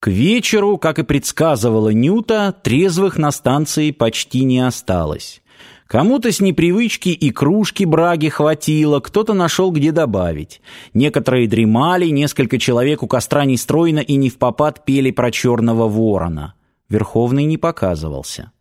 К вечеру, как и предсказывала Нюта, трезвых на станции почти не осталось. Кому-то с непривычки и кружки браги хватило, кто-то нашел где добавить. Некоторые дремали, несколько человек у костра нестройно и не в попад пели про черного ворона. Верховный не показывался.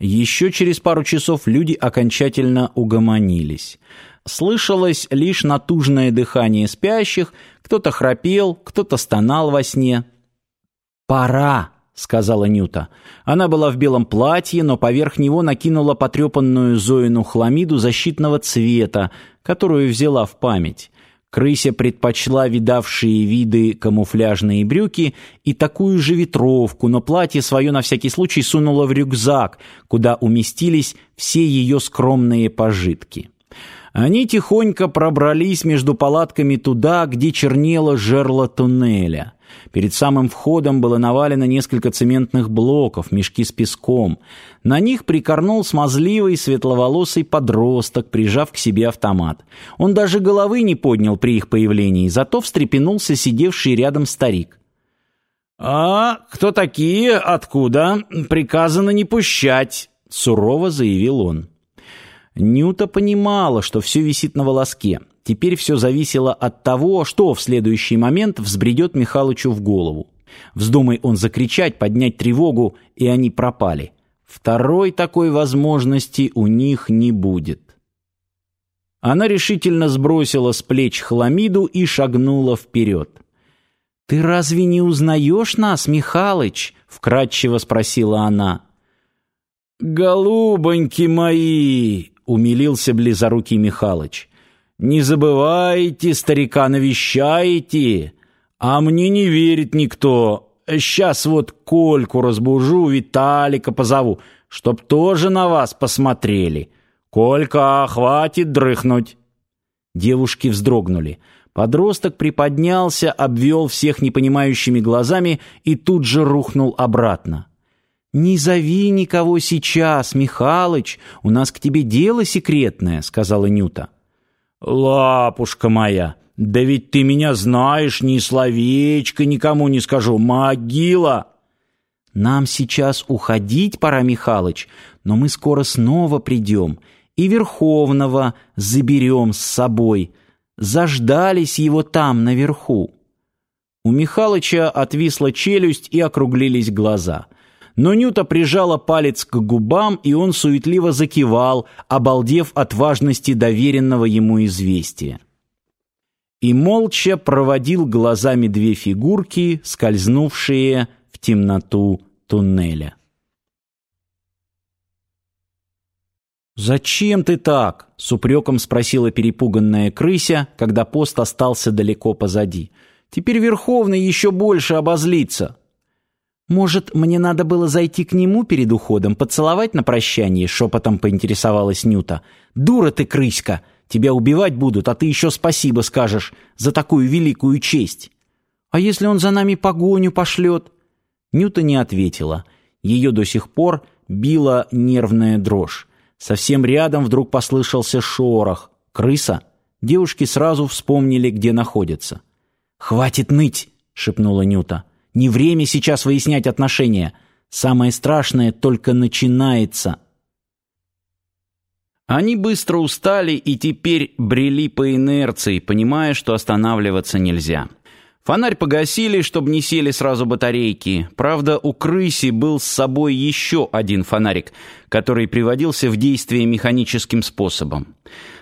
Еще через пару часов люди окончательно угомонились. Слышалось лишь натужное дыхание спящих, кто-то храпел, кто-то стонал во сне. «Пора!» — сказала Нюта. Она была в белом платье, но поверх него накинула потрепанную Зоину хламиду защитного цвета, которую взяла в память. Крыся предпочла видавшие виды камуфляжные брюки и такую же ветровку, но платье свое на всякий случай сунула в рюкзак, куда уместились все ее скромные пожитки. Они тихонько пробрались между палатками туда, где чернело жерло туннеля. Перед самым входом было навалено несколько цементных блоков, мешки с песком. На них прикорнул смазливый светловолосый подросток, прижав к себе автомат. Он даже головы не поднял при их появлении, зато встрепенулся сидевший рядом старик. «А кто такие? Откуда? Приказано не пущать», — сурово заявил он. Нюта понимала, что все висит на волоске. Теперь все зависело от того, что в следующий момент взбредет Михалычу в голову. Вздумай он закричать, поднять тревогу, и они пропали. Второй такой возможности у них не будет. Она решительно сбросила с плеч хламиду и шагнула вперед. «Ты разве не узнаешь нас, Михалыч?» — вкратчиво спросила она. «Голубоньки мои!» — умилился близорукий Михалыч. Не забывайте, старика навещайте, а мне не верит никто. Сейчас вот Кольку разбужу, Виталика позову, чтоб тоже на вас посмотрели. Колька, хватит дрыхнуть. Девушки вздрогнули. Подросток приподнялся, обвел всех непонимающими глазами и тут же рухнул обратно. «Не зови никого сейчас, Михалыч, у нас к тебе дело секретное», — сказала Нюта. «Лапушка моя, да ведь ты меня знаешь, ни словечко никому не скажу, могила!» «Нам сейчас уходить пора, Михалыч, но мы скоро снова придем и Верховного заберем с собой. Заждались его там, наверху». У Михалыча отвисла челюсть и округлились глаза — но Нюта прижала палец к губам, и он суетливо закивал, обалдев от важности доверенного ему известия. И молча проводил глазами две фигурки, скользнувшие в темноту туннеля. «Зачем ты так?» — с упреком спросила перепуганная крыся, когда пост остался далеко позади. «Теперь Верховный еще больше обозлится». «Может, мне надо было зайти к нему перед уходом, поцеловать на прощание?» — шепотом поинтересовалась Нюта. «Дура ты, крыська! Тебя убивать будут, а ты еще спасибо скажешь за такую великую честь!» «А если он за нами погоню пошлет?» Нюта не ответила. Ее до сих пор била нервная дрожь. Совсем рядом вдруг послышался шорох. «Крыса?» Девушки сразу вспомнили, где находятся. «Хватит ныть!» — шепнула Нюта. Не время сейчас выяснять отношения. Самое страшное только начинается. Они быстро устали и теперь брели по инерции, понимая, что останавливаться нельзя. Фонарь погасили, чтобы не сели сразу батарейки. Правда, у крыси был с собой еще один фонарик, который приводился в действие механическим способом.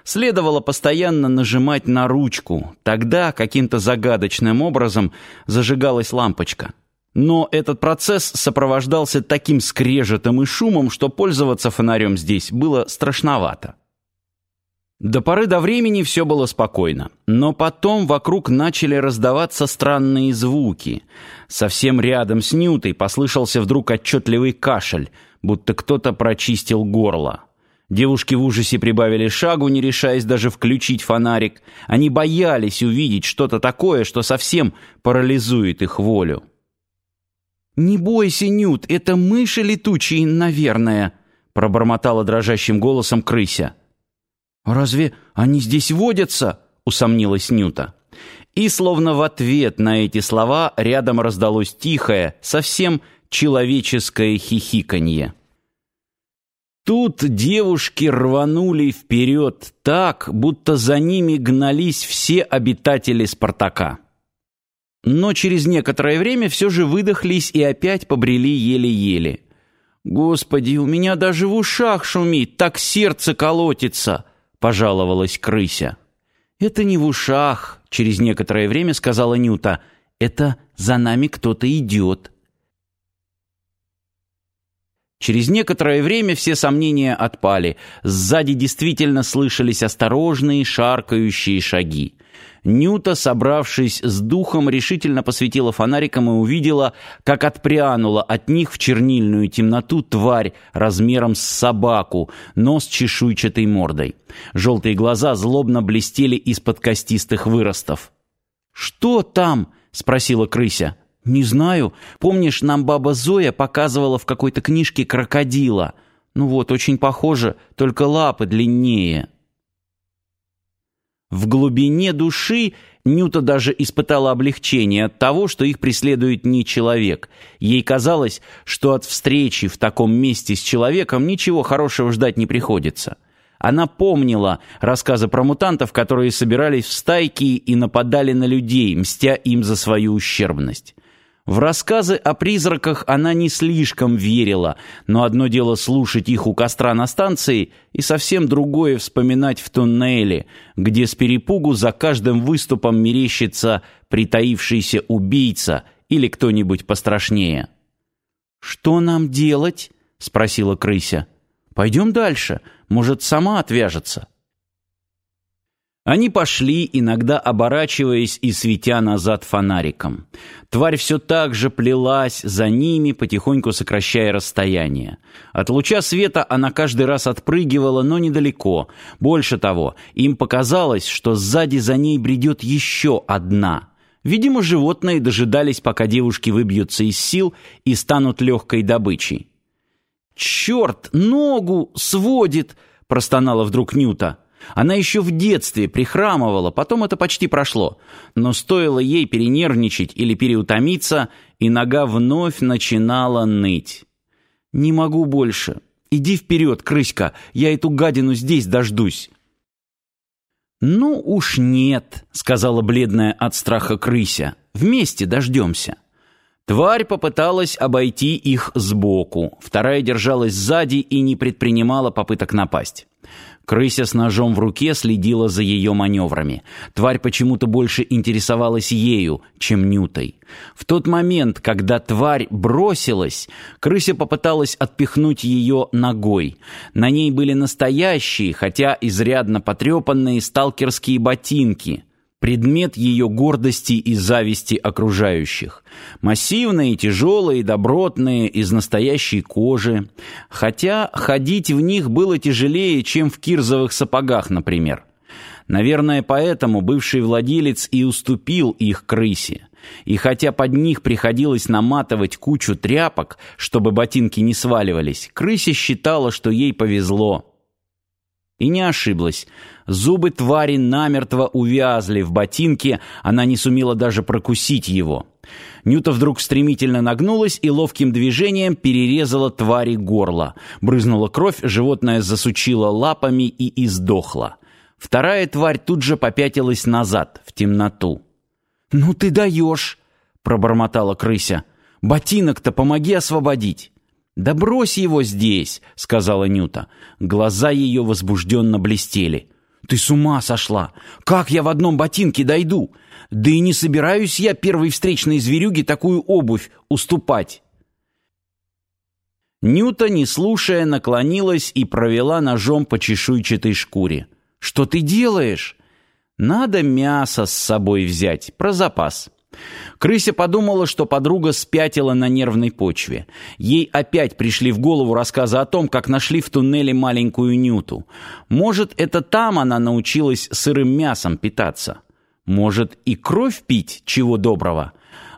Следовало постоянно нажимать на ручку. Тогда каким-то загадочным образом зажигалась лампочка. Но этот процесс сопровождался таким скрежетом и шумом, что пользоваться фонарем здесь было страшновато. До поры до времени все было спокойно, но потом вокруг начали раздаваться странные звуки. Совсем рядом с Нютой послышался вдруг отчетливый кашель, будто кто-то прочистил горло. Девушки в ужасе прибавили шагу, не решаясь даже включить фонарик. Они боялись увидеть что-то такое, что совсем парализует их волю. «Не бойся, Нют, это мыши летучие, наверное», пробормотала дрожащим голосом крыся. «Разве они здесь водятся?» — усомнилась Нюта. И словно в ответ на эти слова рядом раздалось тихое, совсем человеческое хихиканье. Тут девушки рванули вперед так, будто за ними гнались все обитатели «Спартака». Но через некоторое время все же выдохлись и опять побрели еле-еле. «Господи, у меня даже в ушах шумит, так сердце колотится!» — пожаловалась крыся. «Это не в ушах», — через некоторое время сказала Нюта. «Это за нами кто-то идет». Через некоторое время все сомнения отпали. Сзади действительно слышались осторожные, шаркающие шаги. Нюта, собравшись с духом, решительно посветила фонариком и увидела, как отпрянула от них в чернильную темноту тварь размером с собаку, но с чешуйчатой мордой. Желтые глаза злобно блестели из-под костистых выростов. «Что там?» — спросила крыся. «Не знаю. Помнишь, нам баба Зоя показывала в какой-то книжке крокодила? Ну вот, очень похоже, только лапы длиннее». В глубине души Нюта даже испытала облегчение от того, что их преследует не человек. Ей казалось, что от встречи в таком месте с человеком ничего хорошего ждать не приходится. Она помнила рассказы про мутантов, которые собирались в стайки и нападали на людей, мстя им за свою ущербность. В рассказы о призраках она не слишком верила, но одно дело слушать их у костра на станции, и совсем другое вспоминать в туннеле, где с перепугу за каждым выступом мерещится притаившийся убийца или кто-нибудь пострашнее. «Что нам делать?» — спросила крыся. «Пойдем дальше, может, сама отвяжется». Они пошли, иногда оборачиваясь и светя назад фонариком. Тварь все так же плелась за ними, потихоньку сокращая расстояние. От луча света она каждый раз отпрыгивала, но недалеко. Больше того, им показалось, что сзади за ней бредет еще одна. Видимо, животные дожидались, пока девушки выбьются из сил и станут легкой добычей. «Черт, ногу сводит!» — простонала вдруг Нюта. Она еще в детстве прихрамывала, потом это почти прошло. Но стоило ей перенервничать или переутомиться, и нога вновь начинала ныть. «Не могу больше. Иди вперед, крыська, я эту гадину здесь дождусь». «Ну уж нет», — сказала бледная от страха крыся. «Вместе дождемся». Тварь попыталась обойти их сбоку, вторая держалась сзади и не предпринимала попыток напасть. Крыся с ножом в руке следила за ее маневрами. Тварь почему-то больше интересовалась ею, чем Нютой. В тот момент, когда тварь бросилась, крыся попыталась отпихнуть ее ногой. На ней были настоящие, хотя изрядно потрепанные сталкерские ботинки — предмет ее гордости и зависти окружающих. Массивные, тяжелые, добротные, из настоящей кожи. Хотя ходить в них было тяжелее, чем в кирзовых сапогах, например. Наверное, поэтому бывший владелец и уступил их крысе. И хотя под них приходилось наматывать кучу тряпок, чтобы ботинки не сваливались, крысе считала, что ей повезло. И не ошиблась. Зубы твари намертво увязли в ботинке, она не сумела даже прокусить его. Нюта вдруг стремительно нагнулась и ловким движением перерезала твари горло. Брызнула кровь, животное засучило лапами и издохло. Вторая тварь тут же попятилась назад, в темноту. «Ну ты даешь!» — пробормотала крыся. «Ботинок-то помоги освободить!» «Да брось его здесь», — сказала Нюта. Глаза ее возбужденно блестели. «Ты с ума сошла! Как я в одном ботинке дойду? Да и не собираюсь я первой встречной зверюге такую обувь уступать». Нюта, не слушая, наклонилась и провела ножом по чешуйчатой шкуре. «Что ты делаешь?» «Надо мясо с собой взять, про запас». Крыся подумала, что подруга спятила на нервной почве. Ей опять пришли в голову рассказы о том, как нашли в туннеле маленькую Нюту. Может, это там она научилась сырым мясом питаться? Может, и кровь пить, чего доброго?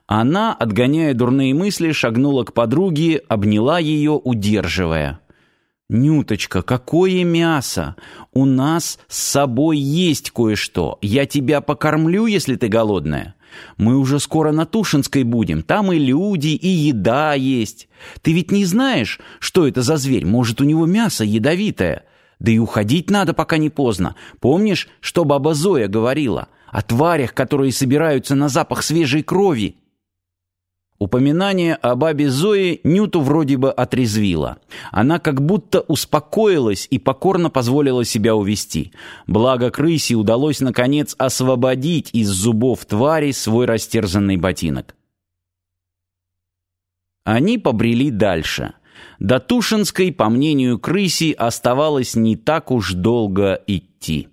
Она, отгоняя дурные мысли, шагнула к подруге, обняла ее, удерживая. «Нюточка, какое мясо! У нас с собой есть кое-что. Я тебя покормлю, если ты голодная. Мы уже скоро на Тушинской будем. Там и люди, и еда есть. Ты ведь не знаешь, что это за зверь? Может, у него мясо ядовитое? Да и уходить надо, пока не поздно. Помнишь, что баба Зоя говорила? О тварях, которые собираются на запах свежей крови Упоминание о бабе Зое Нюту вроде бы отрезвило. Она как будто успокоилась и покорно позволила себя увести. Благо крысе удалось, наконец, освободить из зубов твари свой растерзанный ботинок. Они побрели дальше. До Тушинской, по мнению крыси, оставалось не так уж долго идти.